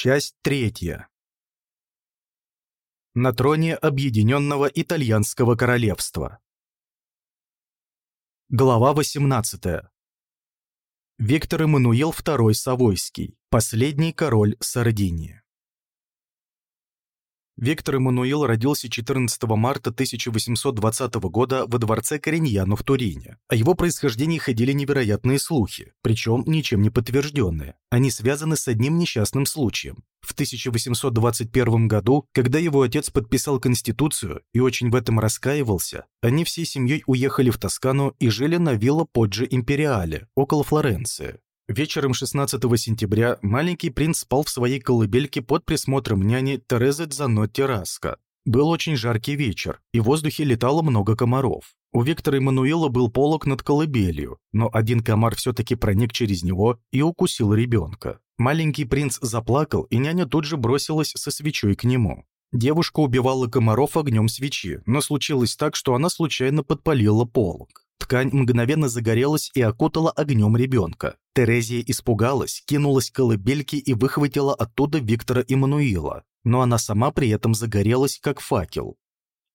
Часть третья. На троне Объединенного Итальянского Королевства. Глава 18. Виктор Эммануил II Савойский, последний король Сардинии. Виктор Эммануил родился 14 марта 1820 года во дворце Кориньяно в Турине. О его происхождении ходили невероятные слухи, причем ничем не подтвержденные. Они связаны с одним несчастным случаем. В 1821 году, когда его отец подписал Конституцию и очень в этом раскаивался, они всей семьей уехали в Тоскану и жили на вилла Поджи Империале, около Флоренции. Вечером 16 сентября маленький принц спал в своей колыбельке под присмотром няни Терезы Дзанотти Раско. Был очень жаркий вечер, и в воздухе летало много комаров. У Виктора Эммануила был полог над колыбелью, но один комар все-таки проник через него и укусил ребенка. Маленький принц заплакал, и няня тут же бросилась со свечой к нему. Девушка убивала комаров огнем свечи, но случилось так, что она случайно подпалила полог. Ткань мгновенно загорелась и окутала огнем ребенка. Терезия испугалась, кинулась к колыбельке и выхватила оттуда Виктора Эммануила, но она сама при этом загорелась, как факел.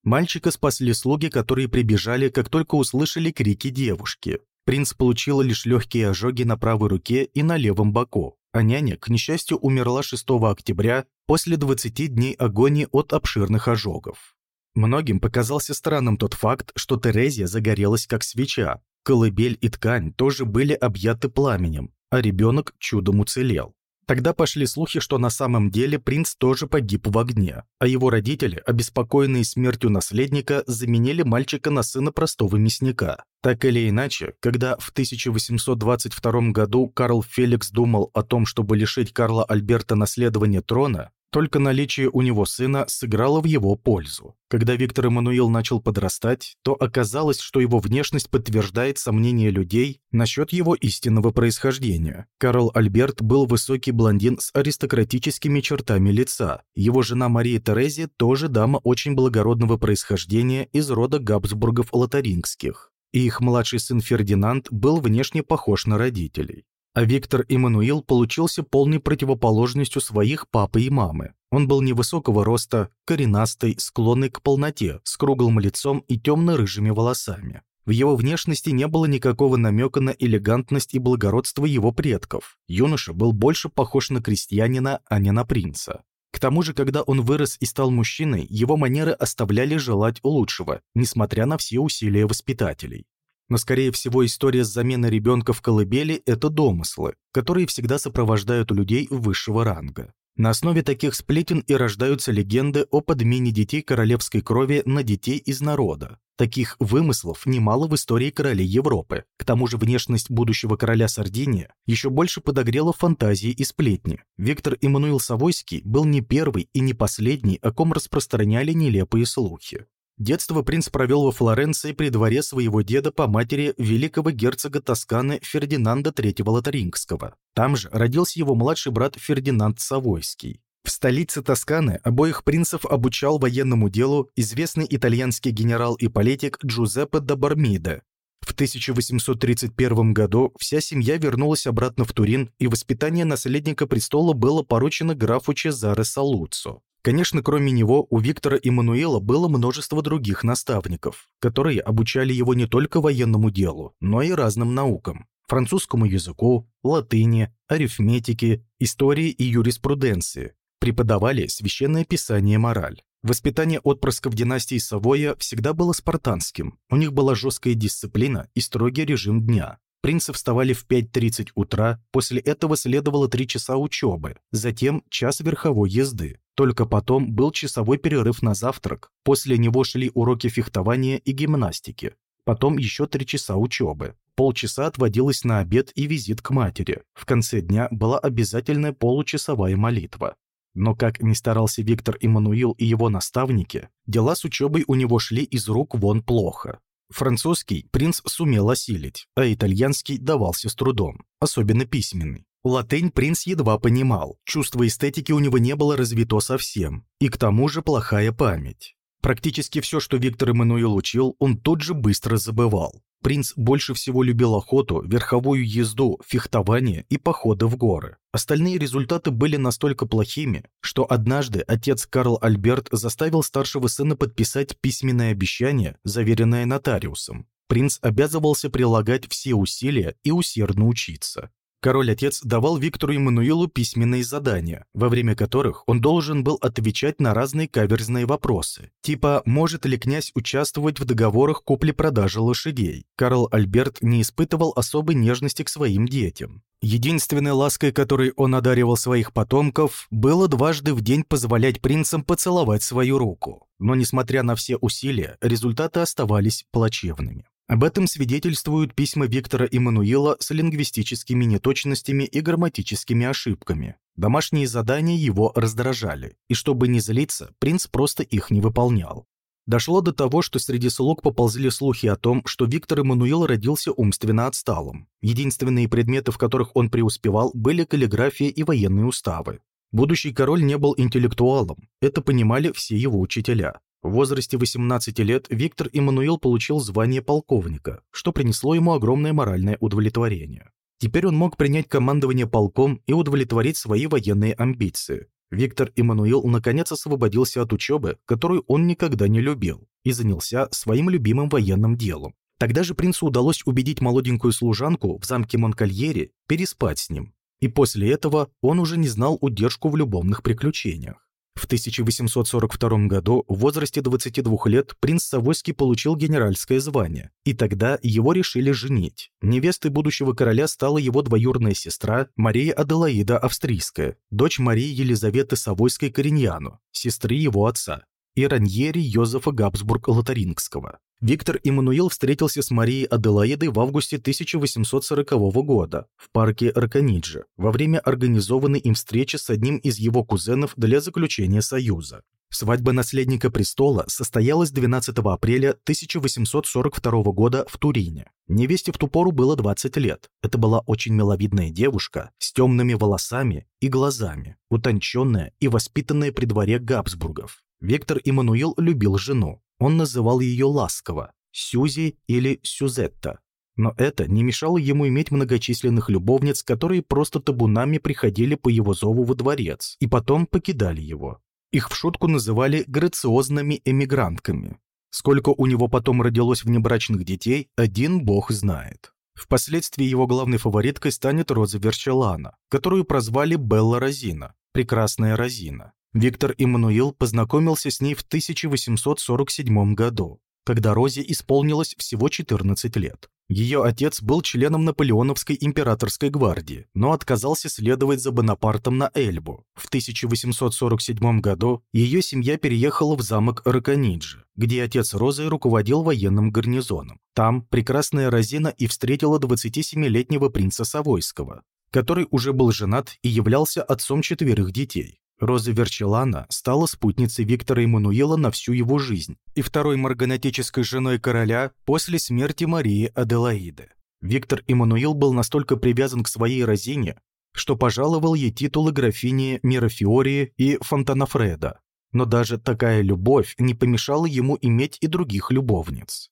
Мальчика спасли слуги, которые прибежали, как только услышали крики девушки. Принц получил лишь легкие ожоги на правой руке и на левом боку, а няня, к несчастью, умерла 6 октября после 20 дней агонии от обширных ожогов. Многим показался странным тот факт, что Терезия загорелась как свеча. Колыбель и ткань тоже были объяты пламенем, а ребенок чудом уцелел. Тогда пошли слухи, что на самом деле принц тоже погиб в огне, а его родители, обеспокоенные смертью наследника, заменили мальчика на сына простого мясника. Так или иначе, когда в 1822 году Карл Феликс думал о том, чтобы лишить Карла Альберта наследования трона, только наличие у него сына сыграло в его пользу. Когда Виктор Эммануил начал подрастать, то оказалось, что его внешность подтверждает сомнения людей насчет его истинного происхождения. Карл Альберт был высокий блондин с аристократическими чертами лица. Его жена Мария Терезия тоже дама очень благородного происхождения из рода Габсбургов-Лотарингских. И их младший сын Фердинанд был внешне похож на родителей. А Виктор Эммануил получился полной противоположностью своих папы и мамы. Он был невысокого роста, коренастый, склонный к полноте, с круглым лицом и темно-рыжими волосами. В его внешности не было никакого намека на элегантность и благородство его предков. Юноша был больше похож на крестьянина, а не на принца. К тому же, когда он вырос и стал мужчиной, его манеры оставляли желать лучшего, несмотря на все усилия воспитателей. Но, скорее всего, история с заменой ребенка в колыбели – это домыслы, которые всегда сопровождают людей высшего ранга. На основе таких сплетен и рождаются легенды о подмене детей королевской крови на детей из народа. Таких вымыслов немало в истории королей Европы. К тому же внешность будущего короля Сардинии еще больше подогрела фантазии и сплетни. Виктор Эммануил Савойский был не первый и не последний, о ком распространяли нелепые слухи. Детство принц провел во Флоренции при дворе своего деда по матери великого герцога Тосканы Фердинанда III Лотарингского. Там же родился его младший брат Фердинанд Савойский. В столице Тосканы обоих принцев обучал военному делу известный итальянский генерал и политик Джузеппе да Бармиде. В 1831 году вся семья вернулась обратно в Турин, и воспитание наследника престола было поручено графу Чезаре Салуццо. Конечно, кроме него, у Виктора Эммануила было множество других наставников, которые обучали его не только военному делу, но и разным наукам – французскому языку, латыни, арифметике, истории и юриспруденции. Преподавали священное писание мораль. Воспитание отпрысков династии Савоя всегда было спартанским. У них была жесткая дисциплина и строгий режим дня. Принцы вставали в 5.30 утра, после этого следовало 3 часа учебы, затем час верховой езды. Только потом был часовой перерыв на завтрак, после него шли уроки фехтования и гимнастики. Потом еще 3 часа учебы. Полчаса отводилось на обед и визит к матери. В конце дня была обязательная получасовая молитва. Но как ни старался Виктор Эммануил и его наставники, дела с учебой у него шли из рук вон плохо. Французский принц сумел осилить, а итальянский давался с трудом, особенно письменный. Латынь принц едва понимал, чувство эстетики у него не было развито совсем, и к тому же плохая память. Практически все, что Виктор Эммануил учил, он тут же быстро забывал. Принц больше всего любил охоту, верховую езду, фехтование и походы в горы. Остальные результаты были настолько плохими, что однажды отец Карл Альберт заставил старшего сына подписать письменное обещание, заверенное нотариусом. Принц обязывался прилагать все усилия и усердно учиться. Король-отец давал Виктору Эммануилу письменные задания, во время которых он должен был отвечать на разные каверзные вопросы, типа «Может ли князь участвовать в договорах купли-продажи лошадей?» Карл Альберт не испытывал особой нежности к своим детям. Единственной лаской, которой он одаривал своих потомков, было дважды в день позволять принцам поцеловать свою руку. Но, несмотря на все усилия, результаты оставались плачевными. Об этом свидетельствуют письма Виктора Иммануила с лингвистическими неточностями и грамматическими ошибками. Домашние задания его раздражали, и чтобы не злиться, принц просто их не выполнял. Дошло до того, что среди слуг поползли слухи о том, что Виктор Эммануил родился умственно отсталым. Единственные предметы, в которых он преуспевал, были каллиграфия и военные уставы. Будущий король не был интеллектуалом, это понимали все его учителя. В возрасте 18 лет Виктор Иммануил получил звание полковника, что принесло ему огромное моральное удовлетворение. Теперь он мог принять командование полком и удовлетворить свои военные амбиции. Виктор Иммануил наконец освободился от учебы, которую он никогда не любил, и занялся своим любимым военным делом. Тогда же принцу удалось убедить молоденькую служанку в замке Монкальере переспать с ним. И после этого он уже не знал удержку в любовных приключениях. В 1842 году в возрасте 22 лет принц Савойский получил генеральское звание, и тогда его решили женить. Невестой будущего короля стала его двоюродная сестра Мария Аделаида Австрийская, дочь Марии Елизаветы Савойской-Кориньяно, сестры его отца, и Раньери Йозефа Габсбург-Лотарингского. Виктор Иммануил встретился с Марией Аделаидой в августе 1840 года в парке Ракониджи во время организованной им встречи с одним из его кузенов для заключения союза. Свадьба наследника престола состоялась 12 апреля 1842 года в Турине. Невесте в ту пору было 20 лет. Это была очень миловидная девушка с темными волосами и глазами, утонченная и воспитанная при дворе Габсбургов. Виктор Иммануил любил жену. Он называл ее ласково Сюзи или Сюзетта. Но это не мешало ему иметь многочисленных любовниц, которые просто табунами приходили по его зову во дворец и потом покидали его. Их в шутку называли грациозными эмигрантками. Сколько у него потом родилось внебрачных детей, один бог знает. Впоследствии его главной фавориткой станет Роза Верчелана, которую прозвали Белла Розина, прекрасная Розина. Виктор Иммануил познакомился с ней в 1847 году, когда Розе исполнилось всего 14 лет. Ее отец был членом Наполеоновской императорской гвардии, но отказался следовать за Бонапартом на Эльбу. В 1847 году ее семья переехала в замок Ракониджи, где отец Розы руководил военным гарнизоном. Там прекрасная Розина и встретила 27-летнего принца Савойского, который уже был женат и являлся отцом четверых детей. Роза Верчелана стала спутницей Виктора Эммануила на всю его жизнь и второй марганатической женой короля после смерти Марии Аделаиды. Виктор Эммануил был настолько привязан к своей Розине, что пожаловал ей титулы графини Мирафиории и Фонтанафреда. Но даже такая любовь не помешала ему иметь и других любовниц.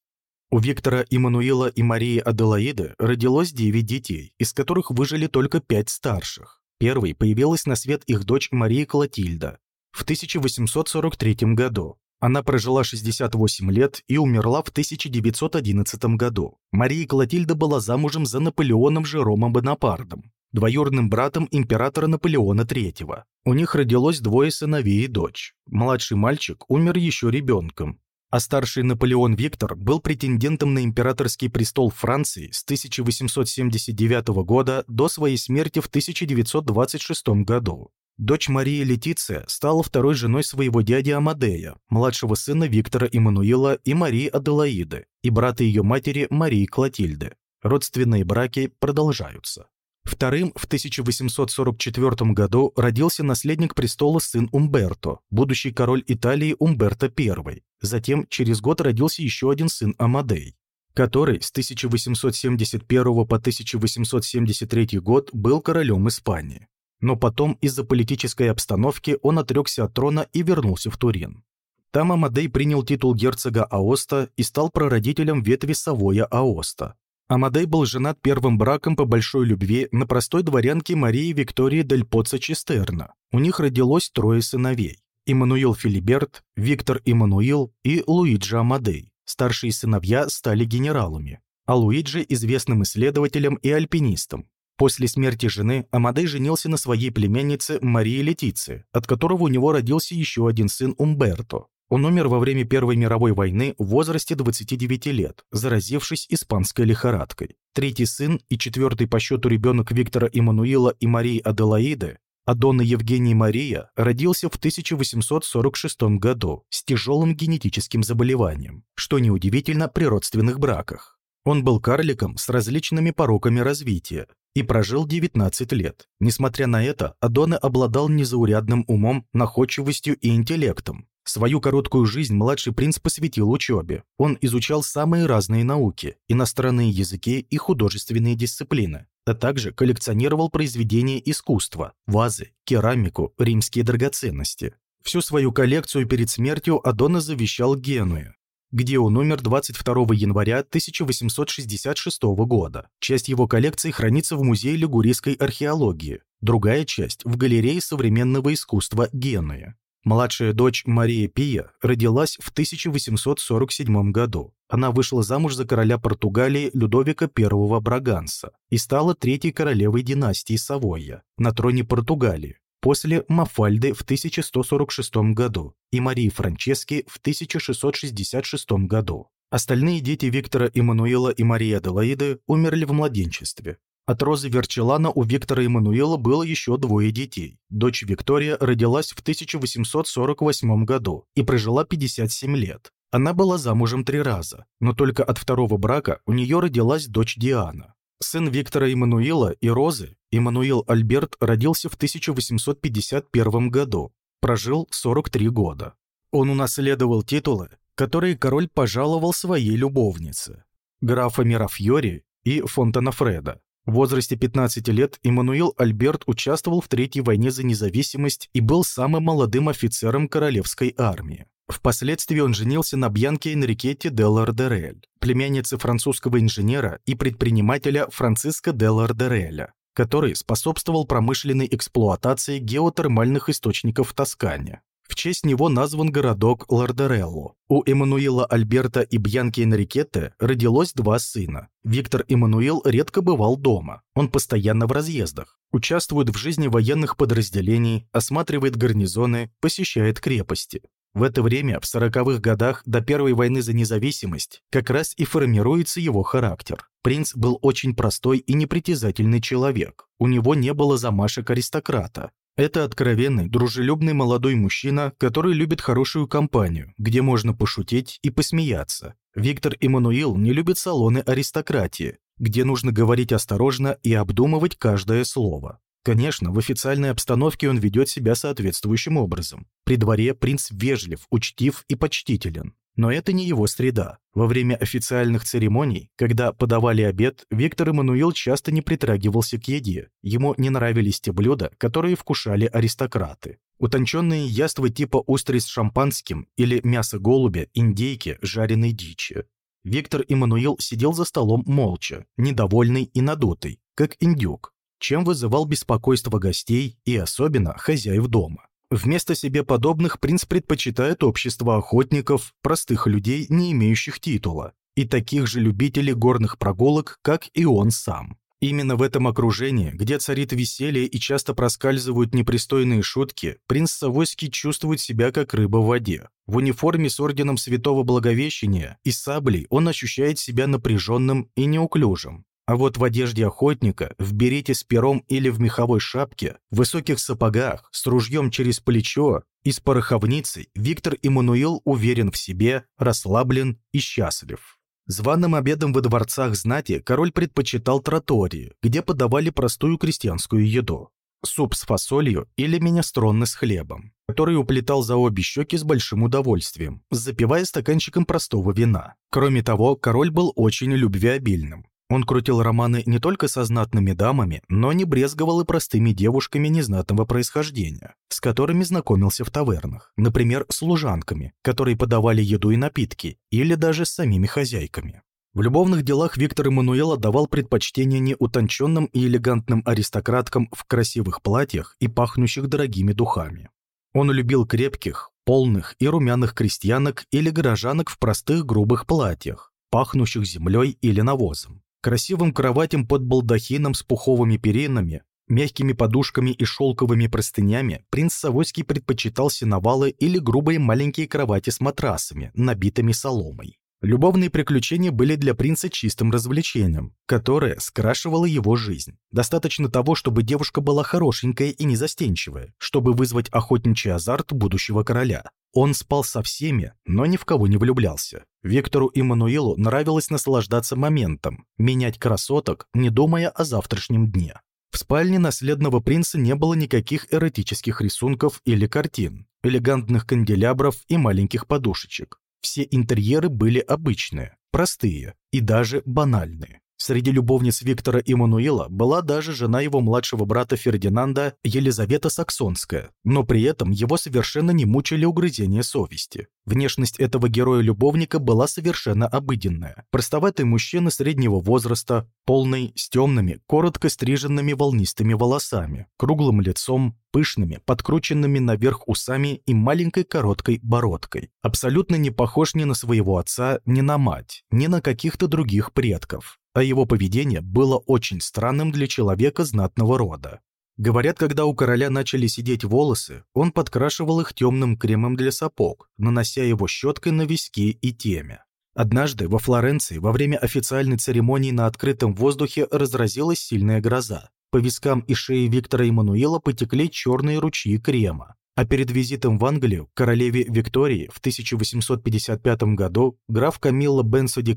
У Виктора Эммануила и Марии Аделаиды родилось 9 детей, из которых выжили только 5 старших. Первой появилась на свет их дочь Мария Клотильда в 1843 году. Она прожила 68 лет и умерла в 1911 году. Мария Клотильда была замужем за Наполеоном Жеромом Бонапартом, двоюродным братом императора Наполеона III. У них родилось двое сыновей и дочь. Младший мальчик умер еще ребенком, а старший Наполеон Виктор был претендентом на императорский престол Франции с 1879 года до своей смерти в 1926 году. Дочь Мария Летиция стала второй женой своего дяди Амадея, младшего сына Виктора Иммануила и Марии Аделаиды, и брата ее матери Марии Клотильды. Родственные браки продолжаются. Вторым в 1844 году родился наследник престола сын Умберто, будущий король Италии Умберто I. Затем через год родился еще один сын Амадей, который с 1871 по 1873 год был королем Испании. Но потом из-за политической обстановки он отрекся от трона и вернулся в Турин. Там Амадей принял титул герцога Аоста и стал прародителем ветви Савоя Аоста. Амадей был женат первым браком по большой любви на простой дворянке Марии Виктории Дель Поца Честерна. У них родилось трое сыновей. Иммануил Филиберт, Виктор Иммануил и Луиджи Амадей. Старшие сыновья стали генералами, а Луиджи – известным исследователем и альпинистом. После смерти жены Амадей женился на своей племяннице Марии Летиции, от которого у него родился еще один сын Умберто. Он умер во время Первой мировой войны в возрасте 29 лет, заразившись испанской лихорадкой. Третий сын и четвертый по счету ребенок Виктора Иммануила и Марии Аделаиды, Адона Евгений Мария, родился в 1846 году с тяжелым генетическим заболеванием, что неудивительно при родственных браках. Он был карликом с различными пороками развития и прожил 19 лет. Несмотря на это, Адона обладал незаурядным умом, находчивостью и интеллектом, Свою короткую жизнь младший принц посвятил учебе. Он изучал самые разные науки, иностранные языки и художественные дисциплины, а также коллекционировал произведения искусства, вазы, керамику, римские драгоценности. Всю свою коллекцию перед смертью Адона завещал Генуе, где он умер 22 января 1866 года. Часть его коллекции хранится в Музее лигурийской археологии, другая часть – в Галерее современного искусства Генуя. Младшая дочь Мария Пия родилась в 1847 году. Она вышла замуж за короля Португалии Людовика I Браганса и стала третьей королевой династии Савойя на троне Португалии после Мафальды в 1146 году и Марии Франчески в 1666 году. Остальные дети Виктора Эммануила и Марии Аделаиды умерли в младенчестве. От Розы Верчелана у Виктора Эммануила было еще двое детей. Дочь Виктория родилась в 1848 году и прожила 57 лет. Она была замужем три раза, но только от второго брака у нее родилась дочь Диана. Сын Виктора Эммануила и Розы, Эммануил Альберт, родился в 1851 году, прожил 43 года. Он унаследовал титулы, которые король пожаловал своей любовнице, графа Мирафьори и Фонтанафреда. В возрасте 15 лет Иммануил Альберт участвовал в Третьей войне за независимость и был самым молодым офицером королевской армии. Впоследствии он женился на Бьянке Энрикетте де Лардерель, племяннице французского инженера и предпринимателя Франциско де Лардереля, который способствовал промышленной эксплуатации геотермальных источников в Тоскане. В честь него назван городок Лардерелло. У Эммануила Альберта и Бьянки Энрикетте родилось два сына. Виктор Эммануил редко бывал дома. Он постоянно в разъездах. Участвует в жизни военных подразделений, осматривает гарнизоны, посещает крепости. В это время, в сороковых годах, до Первой войны за независимость, как раз и формируется его характер. Принц был очень простой и непритязательный человек. У него не было замашек аристократа. Это откровенный, дружелюбный молодой мужчина, который любит хорошую компанию, где можно пошутить и посмеяться. Виктор Эммануил не любит салоны аристократии, где нужно говорить осторожно и обдумывать каждое слово. Конечно, в официальной обстановке он ведет себя соответствующим образом. При дворе принц вежлив, учтив и почтителен. Но это не его среда. Во время официальных церемоний, когда подавали обед, Виктор Эммануил часто не притрагивался к еде. Ему не нравились те блюда, которые вкушали аристократы. Утонченные яства типа устриц с шампанским или мясо голубя, индейки, жареной дичи. Виктор Эммануил сидел за столом молча, недовольный и надутый, как индюк, чем вызывал беспокойство гостей и особенно хозяев дома. Вместо себе подобных принц предпочитает общество охотников, простых людей, не имеющих титула, и таких же любителей горных прогулок, как и он сам. Именно в этом окружении, где царит веселье и часто проскальзывают непристойные шутки, принц Савойский чувствует себя как рыба в воде. В униформе с орденом Святого Благовещения и саблей он ощущает себя напряженным и неуклюжим. А вот в одежде охотника, в берете с пером или в меховой шапке, в высоких сапогах, с ружьем через плечо и с пороховницей Виктор Иммануил уверен в себе, расслаблен и счастлив. Званым обедом во дворцах знати король предпочитал тротории, где подавали простую крестьянскую еду. Суп с фасолью или минестронны с хлебом, который уплетал за обе щеки с большим удовольствием, запивая стаканчиком простого вина. Кроме того, король был очень любвеобильным. Он крутил романы не только со знатными дамами, но не брезговал и простыми девушками незнатного происхождения, с которыми знакомился в тавернах, например, служанками, которые подавали еду и напитки, или даже с самими хозяйками. В любовных делах Виктор Эммануэл отдавал предпочтение не утонченным и элегантным аристократкам в красивых платьях и пахнущих дорогими духами. Он любил крепких, полных и румяных крестьянок или горожанок в простых грубых платьях, пахнущих землей или навозом. Красивым кроватям под балдахином с пуховыми перинами, мягкими подушками и шелковыми простынями принц Савойский предпочитал сеновалы или грубые маленькие кровати с матрасами, набитыми соломой. Любовные приключения были для принца чистым развлечением, которое скрашивало его жизнь. Достаточно того, чтобы девушка была хорошенькая и незастенчивая, чтобы вызвать охотничий азарт будущего короля. Он спал со всеми, но ни в кого не влюблялся. Виктору и Мануилу нравилось наслаждаться моментом, менять красоток, не думая о завтрашнем дне. В спальне наследного принца не было никаких эротических рисунков или картин, элегантных канделябров и маленьких подушечек. Все интерьеры были обычные, простые и даже банальные. Среди любовниц Виктора Иммануила была даже жена его младшего брата Фердинанда Елизавета Саксонская, но при этом его совершенно не мучили угрызения совести. Внешность этого героя-любовника была совершенно обыденная. Простоватый мужчина среднего возраста, полный, с темными, коротко стриженными волнистыми волосами, круглым лицом, пышными, подкрученными наверх усами и маленькой короткой бородкой. Абсолютно не похож ни на своего отца, ни на мать, ни на каких-то других предков а его поведение было очень странным для человека знатного рода. Говорят, когда у короля начали сидеть волосы, он подкрашивал их темным кремом для сапог, нанося его щеткой на виски и темя. Однажды во Флоренции во время официальной церемонии на открытом воздухе разразилась сильная гроза. По вискам и шее Виктора Эммануила потекли черные ручьи крема. А перед визитом в Англию к королеве Виктории в 1855 году граф Камилла Бенсо де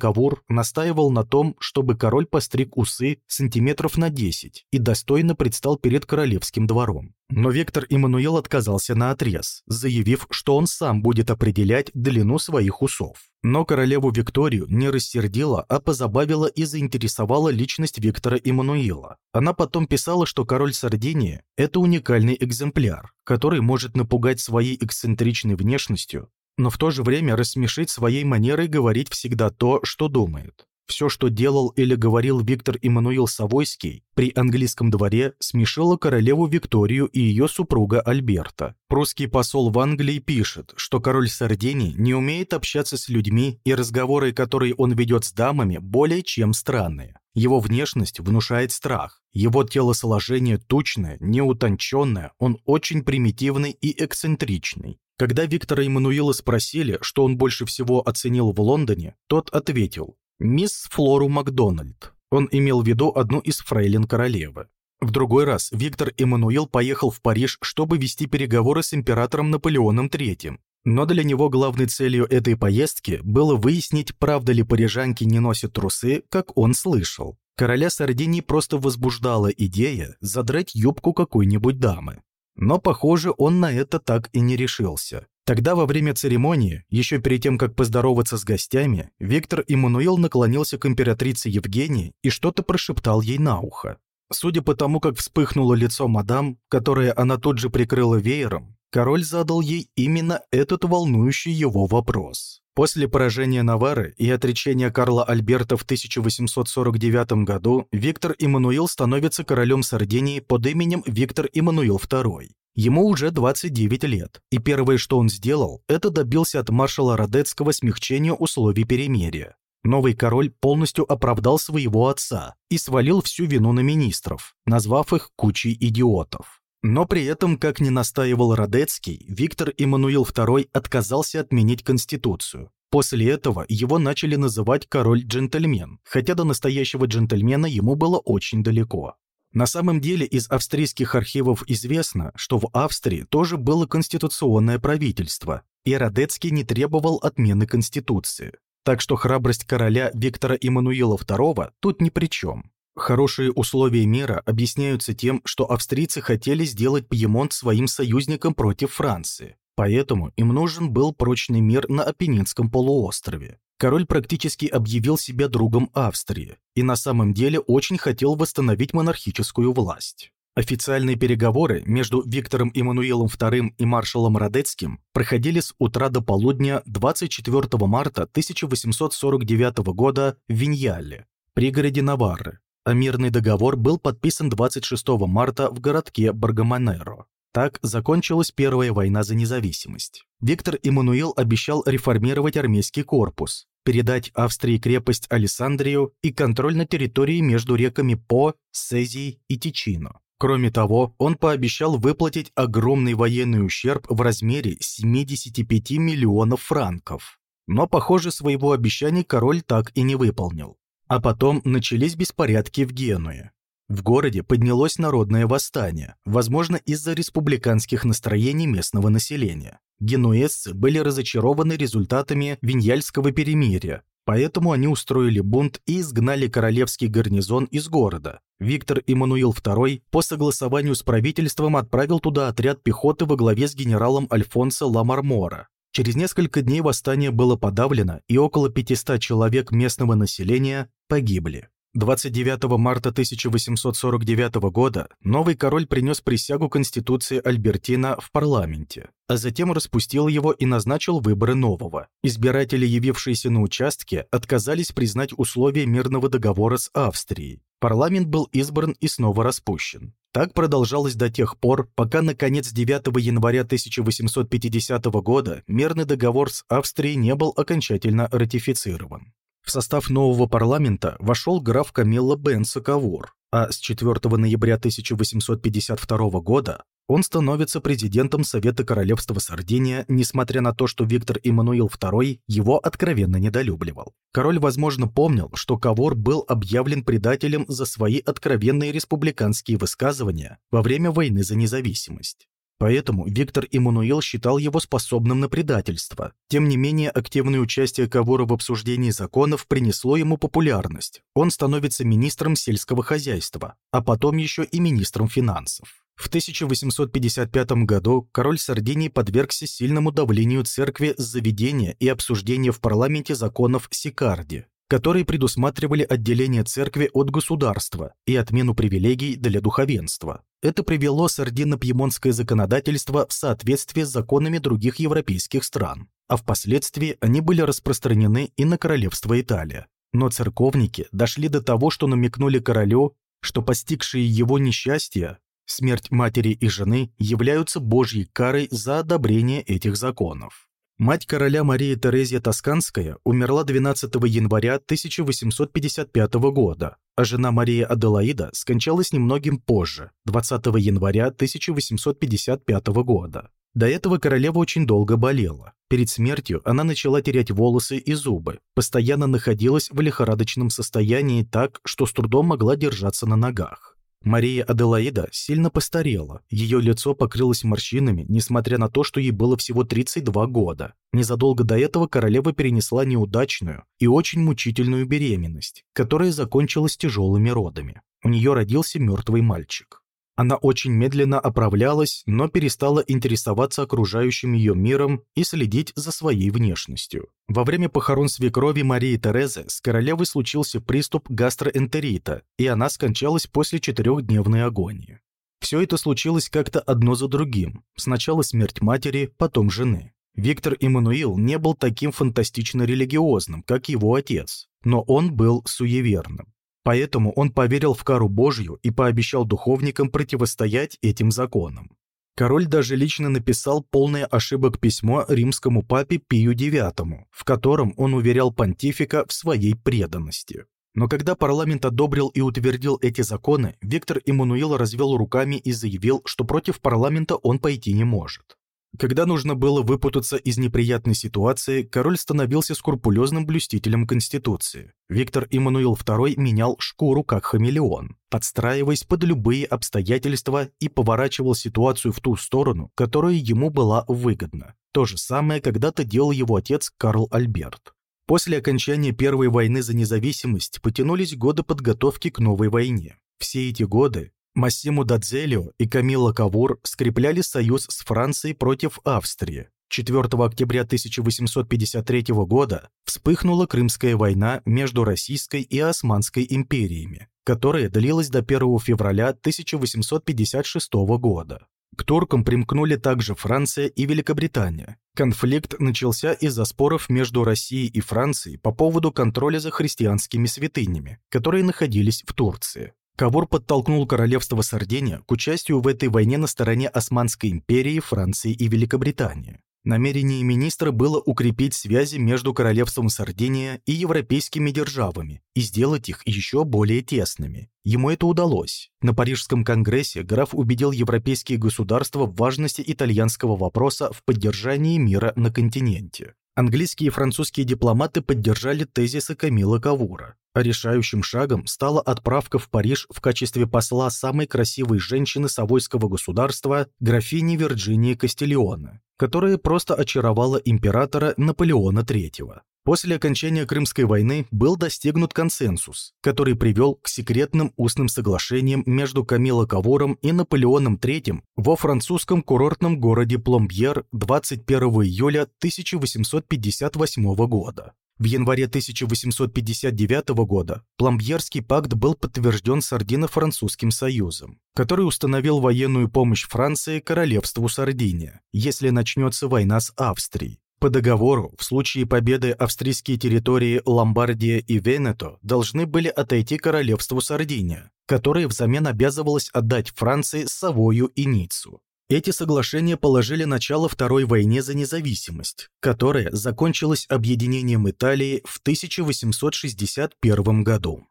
настаивал на том, чтобы король постриг усы сантиметров на 10 и достойно предстал перед королевским двором. Но Виктор Иммануил отказался на отрез, заявив, что он сам будет определять длину своих усов. Но королеву Викторию не рассердила, а позабавила и заинтересовала личность Виктора Иммануила. Она потом писала, что король Сардинии – это уникальный экземпляр, который может напугать своей эксцентричной внешностью, но в то же время рассмешить своей манерой говорить всегда то, что думает. Все, что делал или говорил Виктор Иммануил Савойский при английском дворе, смешило королеву Викторию и ее супруга Альберта. Прусский посол в Англии пишет, что король Сардинии не умеет общаться с людьми, и разговоры, которые он ведет с дамами, более чем странные. Его внешность внушает страх. Его телосложение тучное, неутонченное, он очень примитивный и эксцентричный. Когда Виктора Эммануила спросили, что он больше всего оценил в Лондоне, тот ответил Мисс Флору Макдональд. Он имел в виду одну из фрейлин королевы. В другой раз Виктор Эммануил поехал в Париж, чтобы вести переговоры с императором Наполеоном III. Но для него главной целью этой поездки было выяснить, правда ли парижанки не носят трусы, как он слышал. Короля Сардинии просто возбуждала идея задрать юбку какой-нибудь дамы. Но, похоже, он на это так и не решился. Тогда во время церемонии, еще перед тем, как поздороваться с гостями, Виктор Иммануил наклонился к императрице Евгении и что-то прошептал ей на ухо. Судя по тому, как вспыхнуло лицо мадам, которое она тут же прикрыла веером, король задал ей именно этот волнующий его вопрос. После поражения Навары и отречения Карла Альберта в 1849 году Виктор Иммануил становится королем Сардинии под именем Виктор Иммануил II. Ему уже 29 лет, и первое, что он сделал, это добился от маршала Радецкого смягчения условий перемирия. Новый король полностью оправдал своего отца и свалил всю вину на министров, назвав их кучей идиотов. Но при этом, как ни настаивал Радецкий, Виктор Эммануил II отказался отменить Конституцию. После этого его начали называть король-джентльмен, хотя до настоящего джентльмена ему было очень далеко. На самом деле из австрийских архивов известно, что в Австрии тоже было конституционное правительство, и Радецкий не требовал отмены Конституции. Так что храбрость короля Виктора Эммануила II тут ни при чем. Хорошие условия мира объясняются тем, что австрийцы хотели сделать Пьемонт своим союзником против Франции. Поэтому им нужен был прочный мир на Апеннинском полуострове. король практически объявил себя другом Австрии и на самом деле очень хотел восстановить монархическую власть. Официальные переговоры между Виктором Эммануилом II и маршалом Радецким проходили с утра до полудня 24 марта 1849 года в Виньяле, пригороде Наварры, мирный договор был подписан 26 марта в городке Баргамонеро. Так закончилась Первая война за независимость. Виктор Эммануил обещал реформировать армейский корпус, передать Австрии крепость Алессандрию и контроль на территории между реками По, Сезий и Тичино. Кроме того, он пообещал выплатить огромный военный ущерб в размере 75 миллионов франков. Но, похоже, своего обещания король так и не выполнил. А потом начались беспорядки в Генуе. В городе поднялось народное восстание, возможно, из-за республиканских настроений местного населения. Генуэзцы были разочарованы результатами Виньяльского перемирия, поэтому они устроили бунт и изгнали королевский гарнизон из города. Виктор Эммануил II по согласованию с правительством отправил туда отряд пехоты во главе с генералом Альфонсо Ламармора. Через несколько дней восстание было подавлено, и около 500 человек местного населения погибли. 29 марта 1849 года новый король принес присягу Конституции Альбертина в парламенте, а затем распустил его и назначил выборы нового. Избиратели, явившиеся на участке, отказались признать условия мирного договора с Австрией. Парламент был избран и снова распущен. Так продолжалось до тех пор, пока, наконец, 9 января 1850 года мирный договор с Австрией не был окончательно ратифицирован. В состав нового парламента вошел граф Камилла бен Сакавур, а с 4 ноября 1852 года он становится президентом Совета Королевства Сардиния, несмотря на то, что Виктор Эммануил II его откровенно недолюбливал. Король, возможно, помнил, что Кавор был объявлен предателем за свои откровенные республиканские высказывания во время войны за независимость. Поэтому Виктор Иммануил считал его способным на предательство. Тем не менее, активное участие Кавора в обсуждении законов принесло ему популярность. Он становится министром сельского хозяйства, а потом еще и министром финансов. В 1855 году король Сардинии подвергся сильному давлению церкви с заведения и обсуждения в парламенте законов Сикарди, которые предусматривали отделение церкви от государства и отмену привилегий для духовенства. Это привело сардино-пьемонтское законодательство в соответствие с законами других европейских стран, а впоследствии они были распространены и на королевство Италия. Но церковники дошли до того, что намекнули королю, что постигшие его несчастья, смерть матери и жены, являются божьей карой за одобрение этих законов. Мать короля Мария Терезия Тосканская умерла 12 января 1855 года, а жена Мария Аделаида скончалась немногим позже, 20 января 1855 года. До этого королева очень долго болела. Перед смертью она начала терять волосы и зубы, постоянно находилась в лихорадочном состоянии так, что с трудом могла держаться на ногах. Мария Аделаида сильно постарела, ее лицо покрылось морщинами, несмотря на то, что ей было всего 32 года. Незадолго до этого королева перенесла неудачную и очень мучительную беременность, которая закончилась тяжелыми родами. У нее родился мертвый мальчик. Она очень медленно оправлялась, но перестала интересоваться окружающим ее миром и следить за своей внешностью. Во время похорон свекрови Марии Терезы с королевой случился приступ гастроэнтерита, и она скончалась после четырехдневной агонии. Все это случилось как-то одно за другим. Сначала смерть матери, потом жены. Виктор Эммануил не был таким фантастично религиозным, как его отец, но он был суеверным. Поэтому он поверил в кару Божью и пообещал духовникам противостоять этим законам. Король даже лично написал полное ошибок письмо римскому папе Пию IX, в котором он уверял понтифика в своей преданности. Но когда парламент одобрил и утвердил эти законы, Виктор Эммануил развел руками и заявил, что против парламента он пойти не может. Когда нужно было выпутаться из неприятной ситуации, король становился скрупулезным блюстителем Конституции. Виктор Иммануил II менял шкуру как хамелеон, подстраиваясь под любые обстоятельства и поворачивал ситуацию в ту сторону, которая ему была выгодна. То же самое когда-то делал его отец Карл Альберт. После окончания Первой войны за независимость потянулись годы подготовки к новой войне. Все эти годы Массимо Дадзелио и Камилла Кавур скрепляли союз с Францией против Австрии. 4 октября 1853 года вспыхнула Крымская война между Российской и Османской империями, которая длилась до 1 февраля 1856 года. К туркам примкнули также Франция и Великобритания. Конфликт начался из-за споров между Россией и Францией по поводу контроля за христианскими святынями, которые находились в Турции. Кавур подтолкнул королевство Сардиния к участию в этой войне на стороне Османской империи, Франции и Великобритании. Намерение министра было укрепить связи между королевством Сардиния и европейскими державами и сделать их еще более тесными. Ему это удалось. На Парижском конгрессе граф убедил европейские государства в важности итальянского вопроса в поддержании мира на континенте. Английские и французские дипломаты поддержали тезисы Камила Кавура. Решающим шагом стала отправка в Париж в качестве посла самой красивой женщины Савойского государства, графини Вирджинии Кастильона, которая просто очаровала императора Наполеона III. После окончания Крымской войны был достигнут консенсус, который привел к секретным устным соглашениям между Камило Кавором и Наполеоном III во французском курортном городе Пломбьер 21 июля 1858 года. В январе 1859 года Пламбьерский пакт был подтвержден Сардино-Французским союзом, который установил военную помощь Франции королевству Сардиния, если начнется война с Австрией. По договору, в случае победы австрийские территории Ломбардия и Венето должны были отойти королевству Сардиния, которое взамен обязывалось отдать Франции Савою и Ниццу. Эти соглашения положили начало Второй войне за независимость, которая закончилась объединением Италии в 1861 году.